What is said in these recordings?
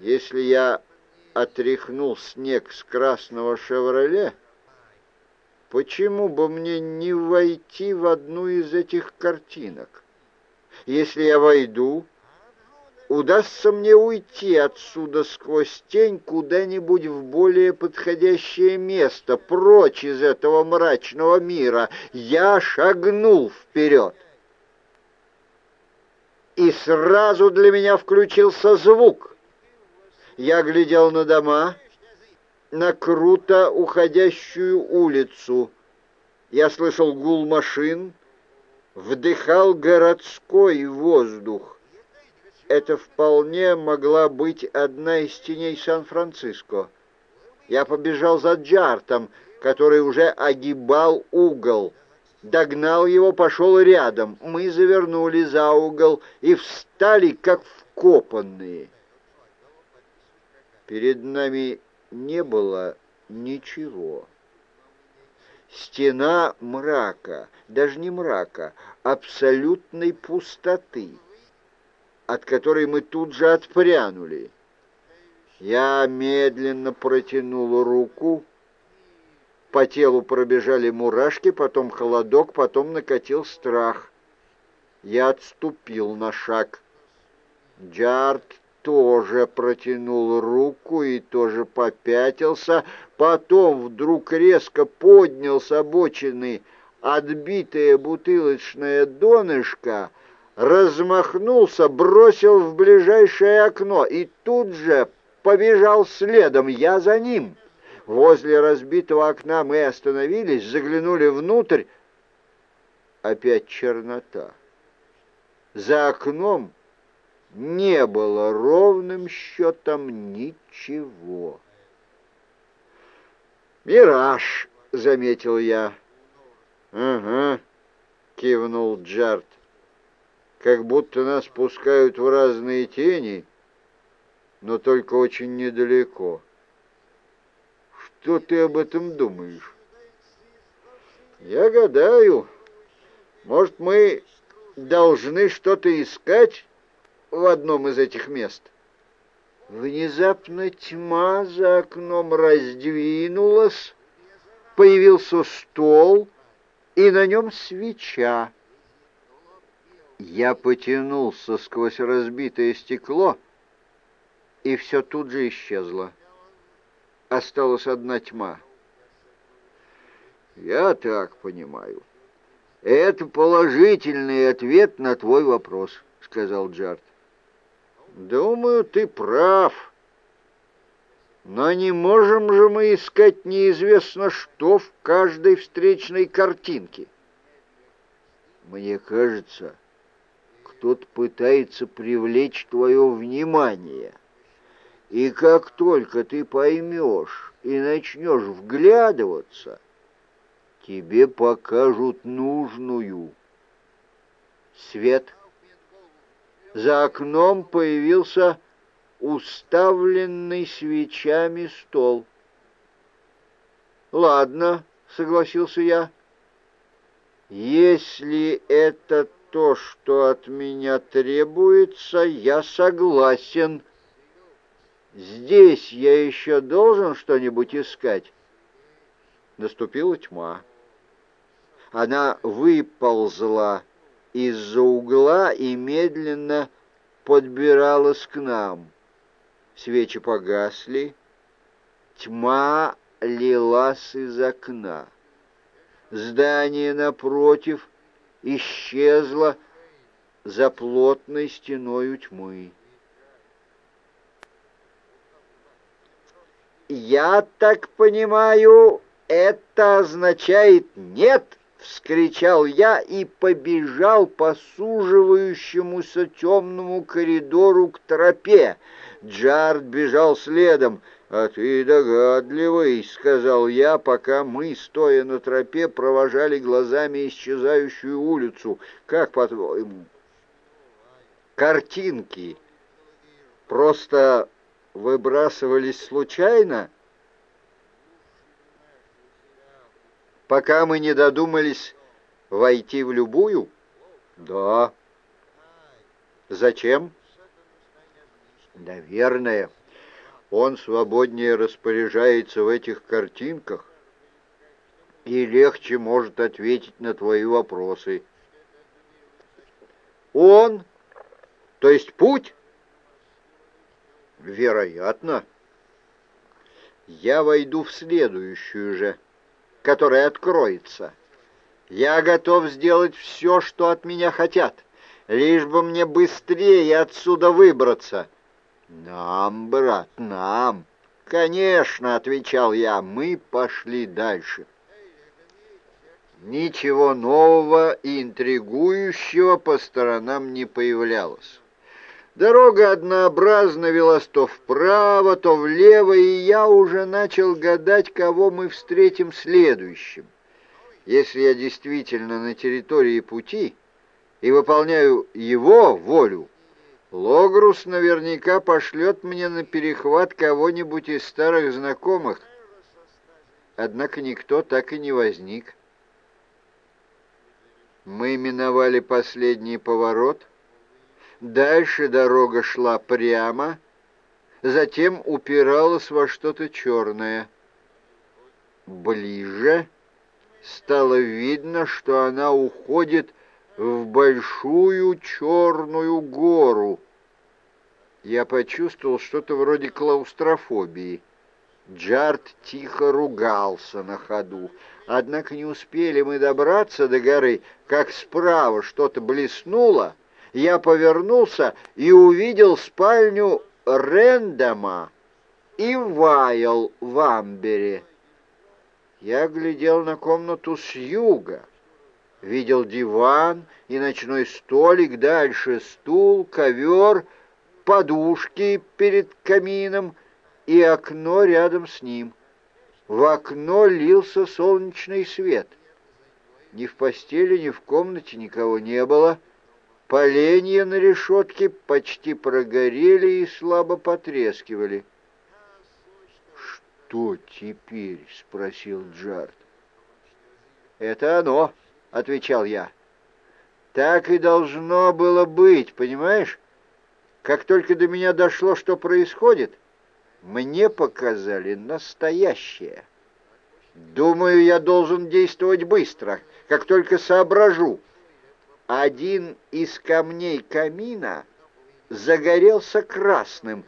Если я отряхнул снег с красного «Шевроле», почему бы мне не войти в одну из этих картинок? Если я войду, удастся мне уйти отсюда сквозь тень куда-нибудь в более подходящее место, прочь из этого мрачного мира. Я шагнул вперед. И сразу для меня включился звук. Я глядел на дома, на круто уходящую улицу. Я слышал гул машин, вдыхал городской воздух. Это вполне могла быть одна из теней Сан-Франциско. Я побежал за Джартом, который уже огибал угол. Догнал его, пошел рядом. Мы завернули за угол и встали, как вкопанные. Перед нами не было ничего. Стена мрака, даже не мрака, абсолютной пустоты, от которой мы тут же отпрянули. Я медленно протянул руку, по телу пробежали мурашки, потом холодок, потом накатил страх. Я отступил на шаг. Джарт тоже протянул руку и тоже попятился, потом вдруг резко поднял с обочины отбитое бутылочное донышко, размахнулся, бросил в ближайшее окно и тут же побежал следом, я за ним. Возле разбитого окна мы остановились, заглянули внутрь. Опять чернота. За окном не было ровным счетом ничего. «Мираж!» — заметил я. «Ага», — кивнул Джарт. «Как будто нас пускают в разные тени, но только очень недалеко. Что ты об этом думаешь?» «Я гадаю. Может, мы должны что-то искать?» В одном из этих мест. Внезапно тьма за окном раздвинулась, появился стол, и на нем свеча. Я потянулся сквозь разбитое стекло, и все тут же исчезло. Осталась одна тьма. Я так понимаю. Это положительный ответ на твой вопрос, сказал Джарт. Думаю, ты прав. Но не можем же мы искать неизвестно что в каждой встречной картинке. Мне кажется, кто-то пытается привлечь твое внимание. И как только ты поймешь и начнешь вглядываться, тебе покажут нужную. Свет — за окном появился уставленный свечами стол. «Ладно», — согласился я, — «если это то, что от меня требуется, я согласен. Здесь я еще должен что-нибудь искать». Наступила тьма. Она выползла из-за угла и медленно подбиралась к нам. Свечи погасли, тьма лилась из окна. Здание напротив исчезло за плотной стеною тьмы. «Я так понимаю, это означает нет?» — вскричал я и побежал по суживающемуся темному коридору к тропе. Джард бежал следом. «А ты догадливый», — сказал я, пока мы, стоя на тропе, провожали глазами исчезающую улицу. «Как, по-твоему?» «Картинки просто выбрасывались случайно?» Пока мы не додумались войти в любую? Да. Зачем? Наверное, Он свободнее распоряжается в этих картинках и легче может ответить на твои вопросы. Он, то есть путь? Вероятно. Я войду в следующую же, которая откроется. Я готов сделать все, что от меня хотят, лишь бы мне быстрее отсюда выбраться. Нам, брат, нам. Конечно, отвечал я, мы пошли дальше. Ничего нового и интригующего по сторонам не появлялось. Дорога однообразно велась то вправо, то влево, и я уже начал гадать, кого мы встретим следующим. Если я действительно на территории пути и выполняю его волю, Логрус наверняка пошлет мне на перехват кого-нибудь из старых знакомых. Однако никто так и не возник. Мы миновали последний поворот. Дальше дорога шла прямо, затем упиралась во что-то черное. Ближе стало видно, что она уходит в большую черную гору. Я почувствовал что-то вроде клаустрофобии. Джарт тихо ругался на ходу. Однако не успели мы добраться до горы, как справа что-то блеснуло. Я повернулся и увидел спальню Рэндома и Вайл в Амбере. Я глядел на комнату с юга. Видел диван и ночной столик, дальше стул, ковер, подушки перед камином и окно рядом с ним. В окно лился солнечный свет. Ни в постели, ни в комнате никого не было. Поленья на решетке почти прогорели и слабо потрескивали. «Что теперь?» — спросил Джард. «Это оно», — отвечал я. «Так и должно было быть, понимаешь? Как только до меня дошло, что происходит, мне показали настоящее. Думаю, я должен действовать быстро, как только соображу. Один из камней камина загорелся красным.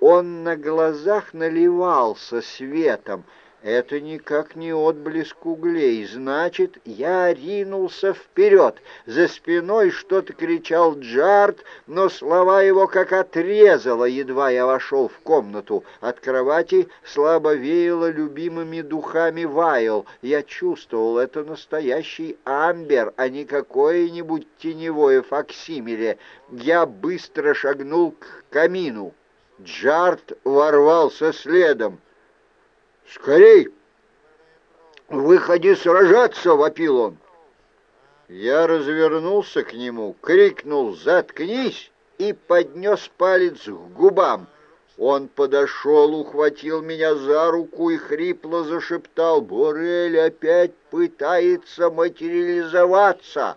Он на глазах наливался светом — это никак не отблеск углей. Значит, я ринулся вперед. За спиной что-то кричал Джарт, но слова его как отрезало, едва я вошел в комнату. От кровати слабо веяло любимыми духами Вайл. Я чувствовал, это настоящий амбер, а не какое-нибудь теневое факсимиле. Я быстро шагнул к камину. Джарт ворвался следом. «Скорей! Выходи сражаться!» — вопил он. Я развернулся к нему, крикнул «Заткнись!» и поднес палец к губам. Он подошел, ухватил меня за руку и хрипло зашептал «Борель опять пытается материализоваться!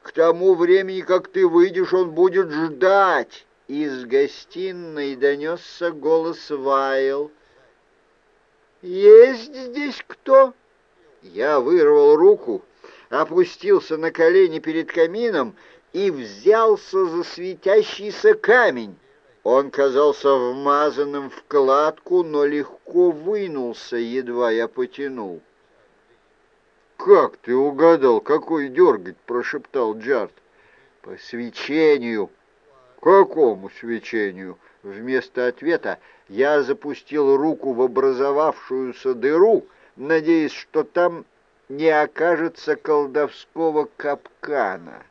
К тому времени, как ты выйдешь, он будет ждать!» Из гостиной донесся голос Вайл. «Есть здесь кто?» Я вырвал руку, опустился на колени перед камином и взялся за светящийся камень. Он казался вмазанным в кладку, но легко вынулся, едва я потянул. «Как ты угадал, какой дергать?» — прошептал Джарт. «По свечению». «Какому свечению?» Вместо ответа я запустил руку в образовавшуюся дыру, надеясь, что там не окажется колдовского капкана.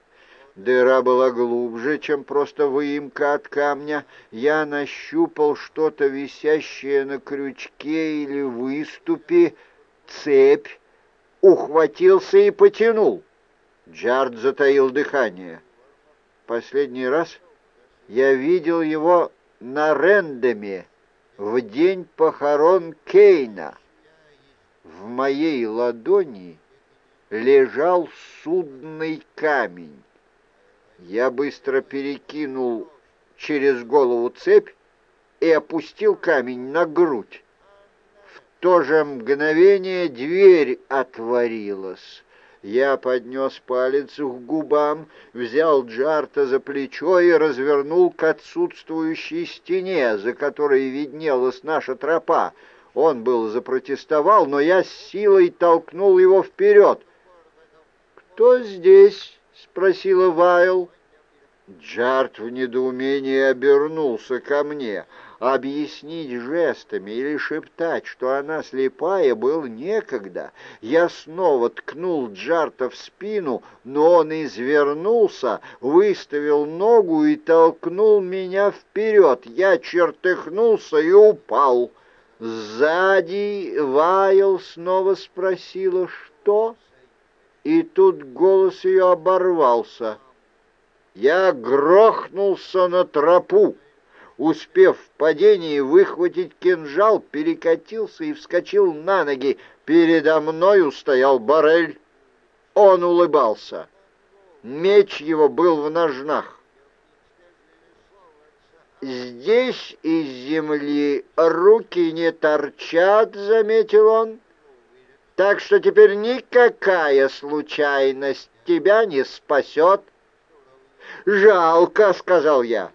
Дыра была глубже, чем просто выемка от камня. Я нащупал что-то висящее на крючке или выступе, цепь, ухватился и потянул. Джард затаил дыхание. Последний раз я видел его на Рендеме в день похорон Кейна. В моей ладони лежал судный камень. Я быстро перекинул через голову цепь и опустил камень на грудь. В то же мгновение дверь отворилась. Я поднес палец к губам, взял Джарта за плечо и развернул к отсутствующей стене, за которой виднелась наша тропа. Он был запротестовал, но я с силой толкнул его вперед. «Кто здесь?» — спросила Вайл. Джарт в недоумении обернулся ко мне. Объяснить жестами или шептать, что она слепая, было некогда. Я снова ткнул Джарта в спину, но он извернулся, выставил ногу и толкнул меня вперед. Я чертыхнулся и упал. Сзади Вайл снова спросила «Что?», и тут голос ее оборвался — я грохнулся на тропу. Успев в падении выхватить кинжал, перекатился и вскочил на ноги. Передо мною стоял Барель. Он улыбался. Меч его был в ножнах. «Здесь из земли руки не торчат», — заметил он. «Так что теперь никакая случайность тебя не спасет». «Жалко», — сказал я.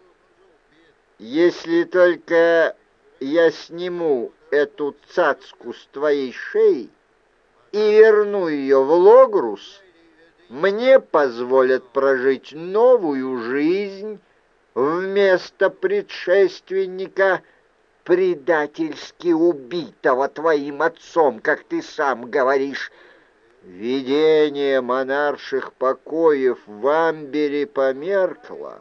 «Если только я сниму эту цацку с твоей шеи и верну ее в Логрус, мне позволят прожить новую жизнь вместо предшественника, предательски убитого твоим отцом, как ты сам говоришь». Видение монарших покоев в Амбере померкло.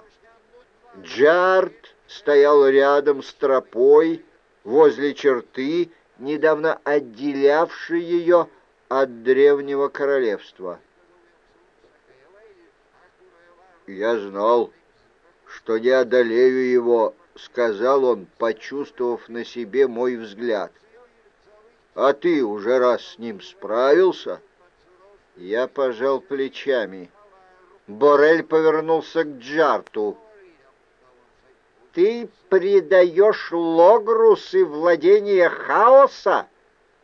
Джарт стоял рядом с тропой возле черты, недавно отделявшей ее от древнего королевства. «Я знал, что не одолею его», — сказал он, почувствовав на себе мой взгляд. «А ты уже раз с ним справился?» Я пожал плечами. Борель повернулся к Джарту. «Ты предаешь Логрус и владение хаоса?»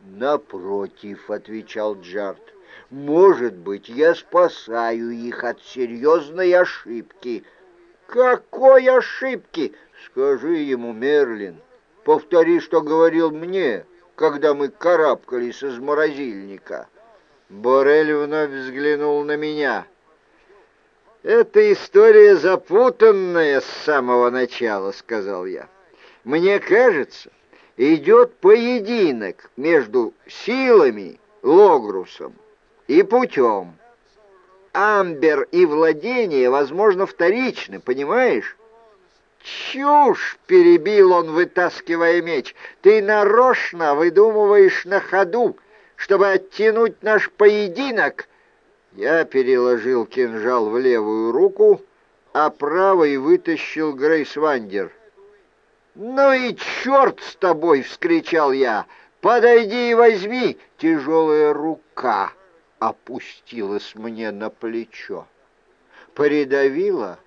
«Напротив», — отвечал Джарт, — «может быть, я спасаю их от серьезной ошибки». «Какой ошибки?» «Скажи ему, Мерлин, повтори, что говорил мне, когда мы карабкались из морозильника». Борель вновь взглянул на меня. «Эта история запутанная с самого начала», — сказал я. «Мне кажется, идет поединок между силами, Логрусом и путем. Амбер и владение, возможно, вторичны, понимаешь?» «Чушь!» — перебил он, вытаскивая меч. «Ты нарочно выдумываешь на ходу чтобы оттянуть наш поединок, я переложил кинжал в левую руку, а правой вытащил Грейс Вандер. «Ну и черт с тобой!» — вскричал я. «Подойди и возьми!» Тяжелая рука опустилась мне на плечо. Придавила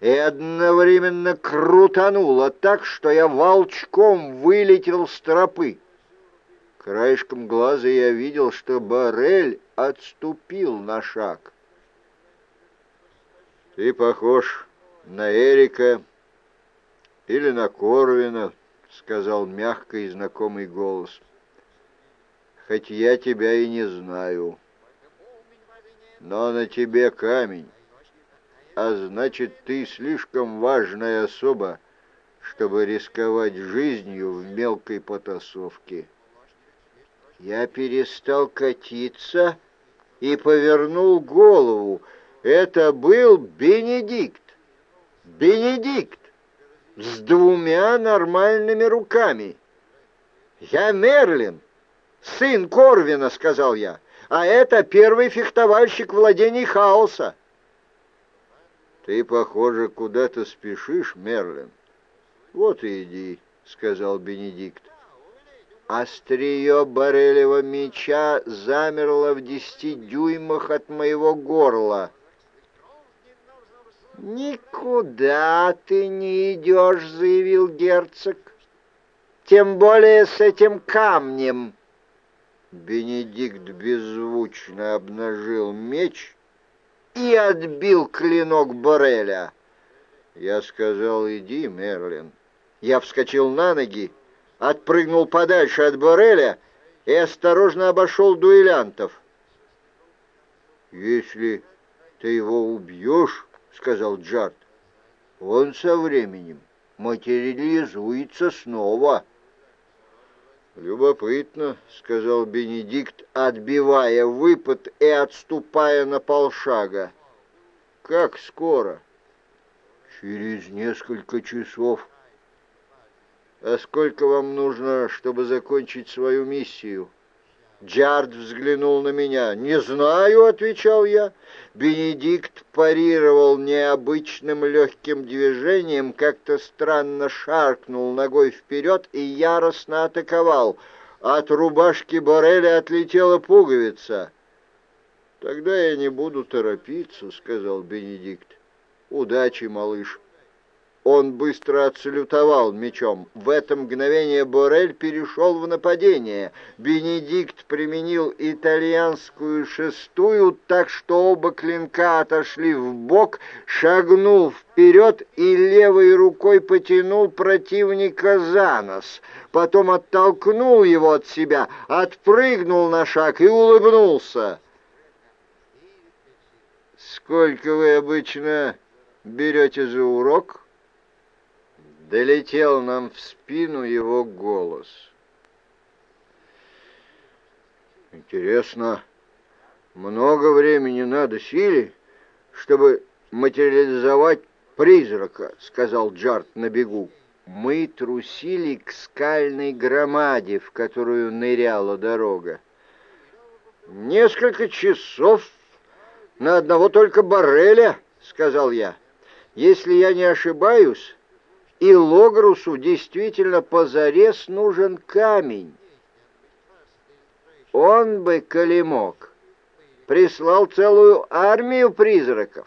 и одновременно крутанула так, что я волчком вылетел с тропы. Краешком глаза я видел, что Барель отступил на шаг. «Ты похож на Эрика или на Корвина», — сказал мягкий и знакомый голос. «Хоть я тебя и не знаю, но на тебе камень, а значит, ты слишком важная особа, чтобы рисковать жизнью в мелкой потасовке». Я перестал катиться и повернул голову. Это был Бенедикт. Бенедикт с двумя нормальными руками. «Я Мерлин, сын Корвина», — сказал я, «а это первый фехтовальщик владений хаоса». «Ты, похоже, куда-то спешишь, Мерлин». «Вот и иди», — сказал Бенедикт. Острие барелева меча замерло в десяти дюймах от моего горла. «Никуда ты не идешь», — заявил герцог. тем более с этим камнем». Бенедикт беззвучно обнажил меч и отбил клинок Бореля. Я сказал, иди, Мерлин. Я вскочил на ноги, отпрыгнул подальше от Бореля и осторожно обошел дуэлянтов. «Если ты его убьешь, — сказал Джарт, — он со временем материализуется снова». «Любопытно», — сказал Бенедикт, отбивая выпад и отступая на полшага. «Как скоро?» «Через несколько часов». «А сколько вам нужно, чтобы закончить свою миссию?» Джард взглянул на меня. «Не знаю», — отвечал я. Бенедикт парировал необычным легким движением, как-то странно шаркнул ногой вперед и яростно атаковал. От рубашки Бореля отлетела пуговица. «Тогда я не буду торопиться», — сказал Бенедикт. «Удачи, малыш». Он быстро отсалютовал мечом. В это мгновение Борель перешел в нападение. Бенедикт применил итальянскую шестую, так что оба клинка отошли в бок, шагнул вперед и левой рукой потянул противника за нос. Потом оттолкнул его от себя, отпрыгнул на шаг и улыбнулся. «Сколько вы обычно берете за урок?» Долетел нам в спину его голос. Интересно, много времени надо силе, чтобы материализовать призрака, сказал Джарт на бегу. Мы трусили к скальной громаде, в которую ныряла дорога. Несколько часов на одного только Барреля, сказал я. Если я не ошибаюсь, и Логрусу действительно позарез нужен камень. Он бы, коли мог, прислал целую армию призраков.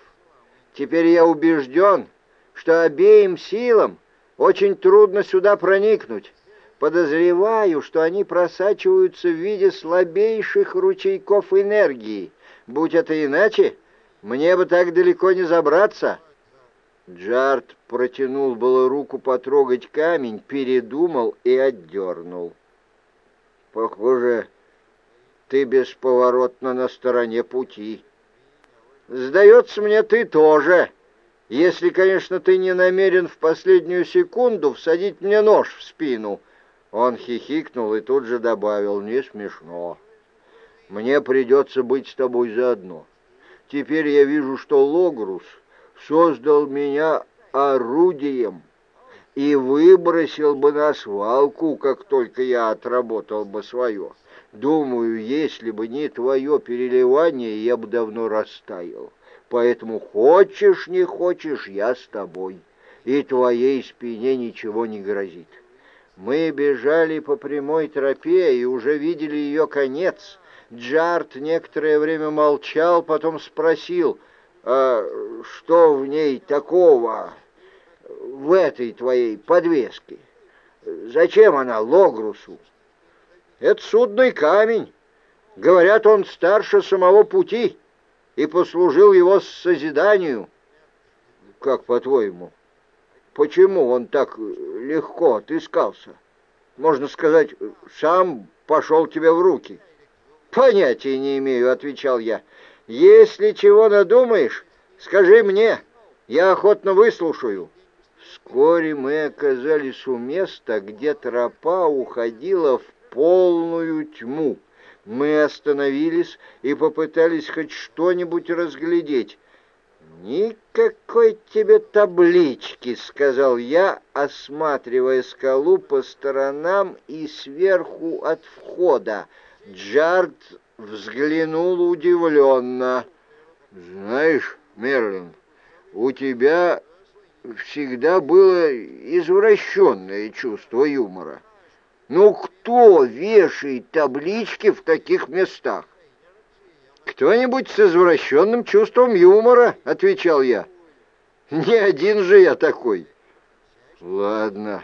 Теперь я убежден, что обеим силам очень трудно сюда проникнуть. Подозреваю, что они просачиваются в виде слабейших ручейков энергии. Будь это иначе, мне бы так далеко не забраться». Джарт протянул было руку потрогать камень, передумал и отдернул. «Похоже, ты бесповоротно на стороне пути. Сдается мне, ты тоже, если, конечно, ты не намерен в последнюю секунду всадить мне нож в спину». Он хихикнул и тут же добавил, «Не смешно. Мне придется быть с тобой заодно. Теперь я вижу, что Логрус создал меня орудием и выбросил бы на свалку, как только я отработал бы свое. Думаю, если бы не твое переливание, я бы давно растаял. Поэтому хочешь, не хочешь, я с тобой, и твоей спине ничего не грозит. Мы бежали по прямой тропе и уже видели ее конец. Джарт некоторое время молчал, потом спросил — а что в ней такого, в этой твоей подвеске? Зачем она Логрусу? Это судный камень. Говорят, он старше самого пути и послужил его созиданию. Как по-твоему? Почему он так легко отыскался? Можно сказать, сам пошел тебе в руки. Понятия не имею, отвечал я. Если чего надумаешь, скажи мне, я охотно выслушаю». Вскоре мы оказались у места, где тропа уходила в полную тьму. Мы остановились и попытались хоть что-нибудь разглядеть. «Никакой тебе таблички», — сказал я, осматривая скалу по сторонам и сверху от входа. Джард взглянул удивленно. «Знаешь, Мерлин, у тебя всегда было извращенное чувство юмора. Ну кто вешает таблички в таких местах?» «Кто-нибудь с извращенным чувством юмора», — отвечал я. «Не один же я такой». «Ладно,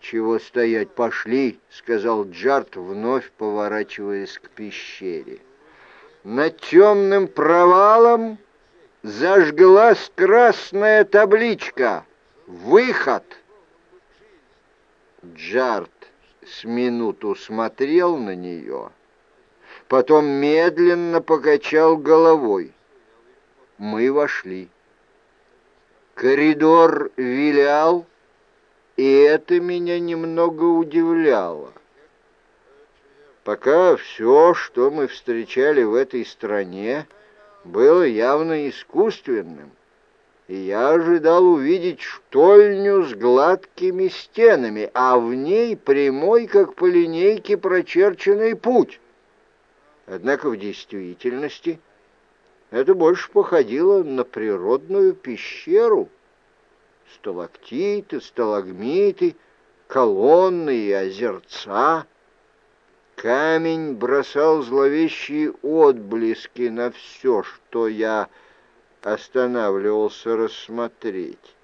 «Чего стоять? Пошли!» — сказал Джарт, вновь поворачиваясь к пещере. Над темным провалом зажглась красная табличка «Выход!» Джарт с минуту смотрел на нее, потом медленно покачал головой. Мы вошли. Коридор вилял, и это меня немного удивляло. Пока все, что мы встречали в этой стране, было явно искусственным, и я ожидал увидеть штольню с гладкими стенами, а в ней прямой, как по линейке, прочерченный путь. Однако в действительности это больше походило на природную пещеру. Сталактиты, сталагмиты, колонны и озерца. Камень бросал зловещие отблески на все, что я останавливался рассмотреть.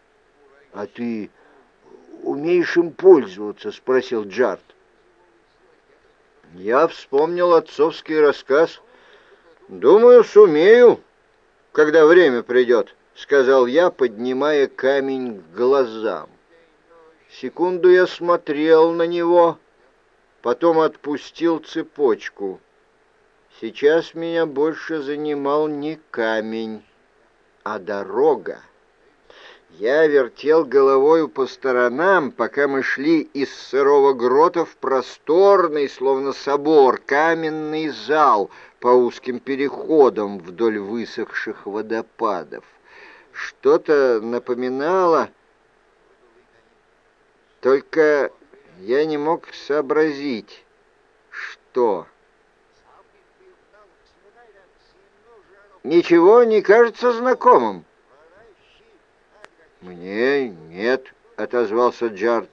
— А ты умеешь им пользоваться? — спросил Джарт. Я вспомнил отцовский рассказ. «Думаю, сумею, когда время придет», — сказал я, поднимая камень к глазам. Секунду я смотрел на него, потом отпустил цепочку. Сейчас меня больше занимал не камень, а дорога. Я вертел головою по сторонам, пока мы шли из сырого грота в просторный, словно собор, каменный зал по узким переходам вдоль высохших водопадов. Что-то напоминало, только я не мог сообразить, что... Ничего не кажется знакомым. «Мне нет», — отозвался Джард.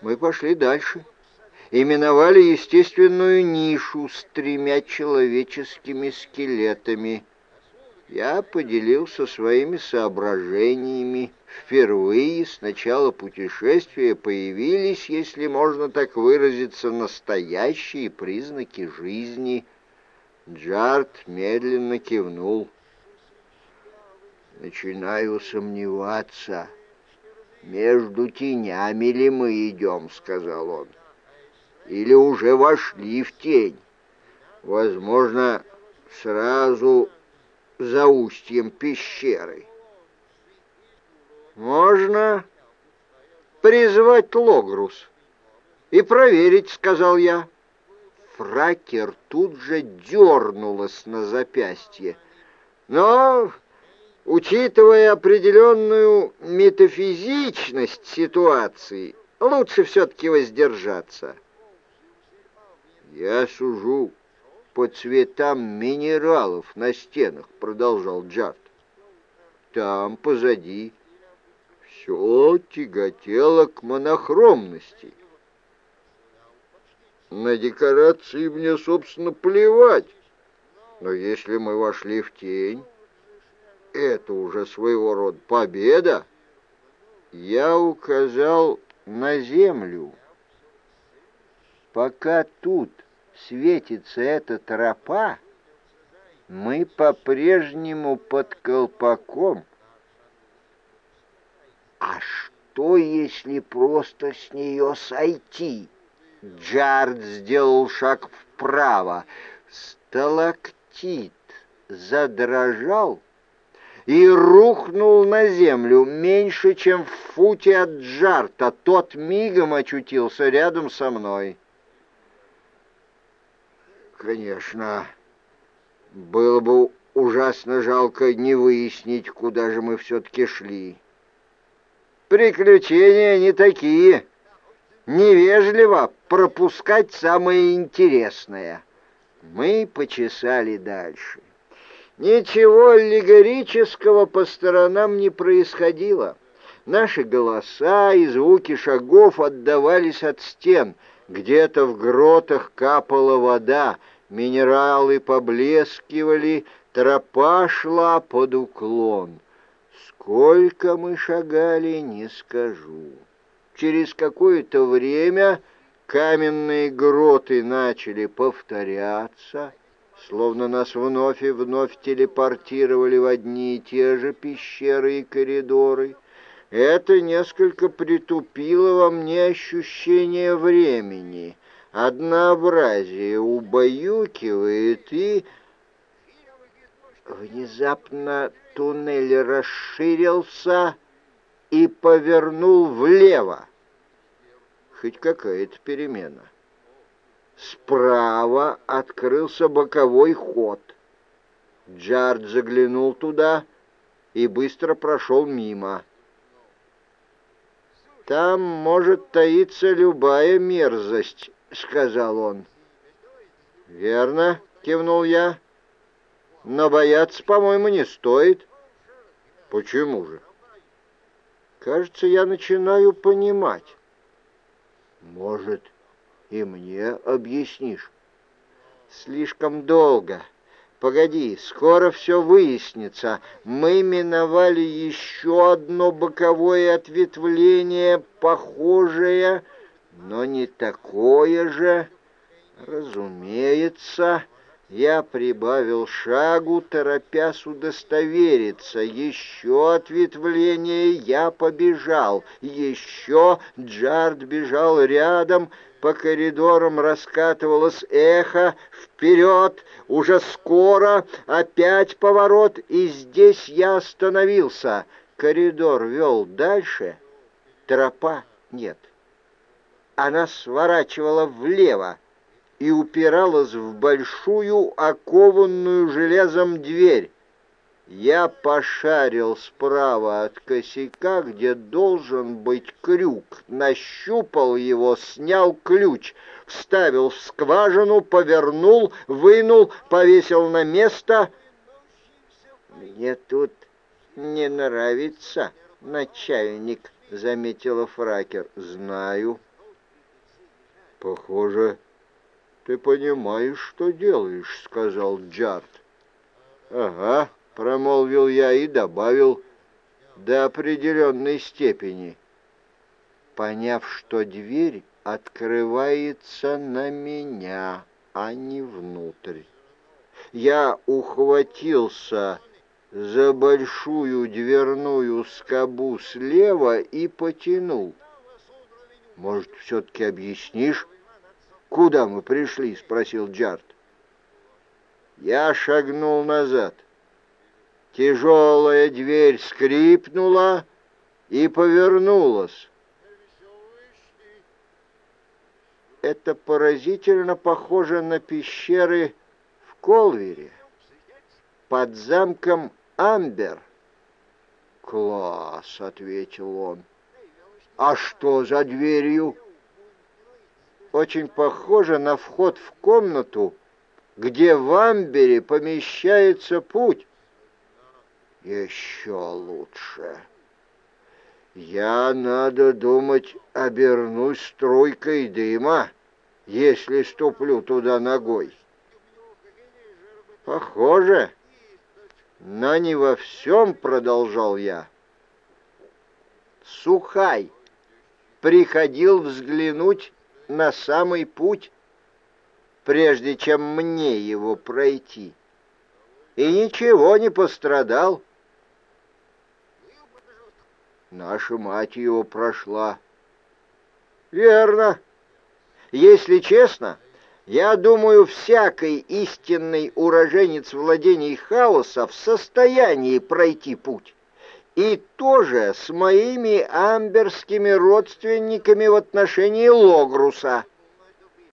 Мы пошли дальше и миновали естественную нишу с тремя человеческими скелетами. Я поделился своими соображениями. Впервые с начала путешествия появились, если можно так выразиться, настоящие признаки жизни. Джард медленно кивнул. Начинаю сомневаться, между тенями ли мы идем, сказал он. Или уже вошли в тень. Возможно, сразу за устьем пещеры. Можно призвать Логрус и проверить, сказал я. Фракер тут же дернулась на запястье. Но Учитывая определенную метафизичность ситуации, лучше все-таки воздержаться. «Я сужу по цветам минералов на стенах», — продолжал Джарт. «Там, позади, все тяготело к монохромности. На декорации мне, собственно, плевать, но если мы вошли в тень, это уже своего рода победа. Я указал на землю. Пока тут светится эта тропа, мы по-прежнему под колпаком. А что, если просто с нее сойти? Джард сделал шаг вправо. Сталактит задрожал, и рухнул на землю меньше, чем в футе от Джарта. Тот мигом очутился рядом со мной. Конечно, было бы ужасно жалко не выяснить, куда же мы все-таки шли. Приключения не такие. Невежливо пропускать самое интересное. Мы почесали дальше. Ничего аллегорического по сторонам не происходило. Наши голоса и звуки шагов отдавались от стен. Где-то в гротах капала вода, минералы поблескивали, тропа шла под уклон. Сколько мы шагали, не скажу. через какое-то время каменные гроты начали повторяться, словно нас вновь и вновь телепортировали в одни и те же пещеры и коридоры. Это несколько притупило во мне ощущение времени. Однообразие убаюкивает и... Внезапно туннель расширился и повернул влево. Хоть какая-то перемена. Справа открылся боковой ход. Джард заглянул туда и быстро прошел мимо. «Там может таиться любая мерзость», — сказал он. «Верно», — кивнул я. «Но бояться, по-моему, не стоит». «Почему же?» «Кажется, я начинаю понимать». «Может, и мне объяснишь?» «Слишком долго. Погоди, скоро все выяснится. Мы миновали еще одно боковое ответвление, похожее, но не такое же. Разумеется, я прибавил шагу, торопясь удостовериться. Еще ответвление я побежал. Еще Джард бежал рядом, по коридорам раскатывалось эхо, вперед, уже скоро, опять поворот, и здесь я остановился. Коридор вел дальше, тропа нет. Она сворачивала влево и упиралась в большую окованную железом дверь. Я пошарил справа от косяка, где должен быть крюк, нащупал его, снял ключ, вставил в скважину, повернул, вынул, повесил на место. «Мне тут не нравится, начальник», — заметила Фракер. «Знаю». «Похоже, ты понимаешь, что делаешь», — сказал Джарт. «Ага», — промолвил я и добавил «до определенной степени». Поняв, что дверь открывается на меня, а не внутрь. Я ухватился за большую дверную скобу слева и потянул. «Может, все-таки объяснишь, куда мы пришли?» — спросил Джарт. Я шагнул назад. Тяжелая дверь скрипнула и повернулась. Это поразительно похоже на пещеры в Колвере под замком Амбер. «Класс!» — ответил он. «А что за дверью?» «Очень похоже на вход в комнату, где в Амбере помещается путь». Еще лучше. Я, надо думать, обернусь струйкой дыма, если ступлю туда ногой. Похоже, но не во всем, продолжал я. Сухай приходил взглянуть на самый путь, прежде чем мне его пройти, и ничего не пострадал. Наша мать его прошла. Верно. Если честно, я думаю, всякий истинный уроженец владений хаоса в состоянии пройти путь. И тоже с моими амберскими родственниками в отношении Логруса.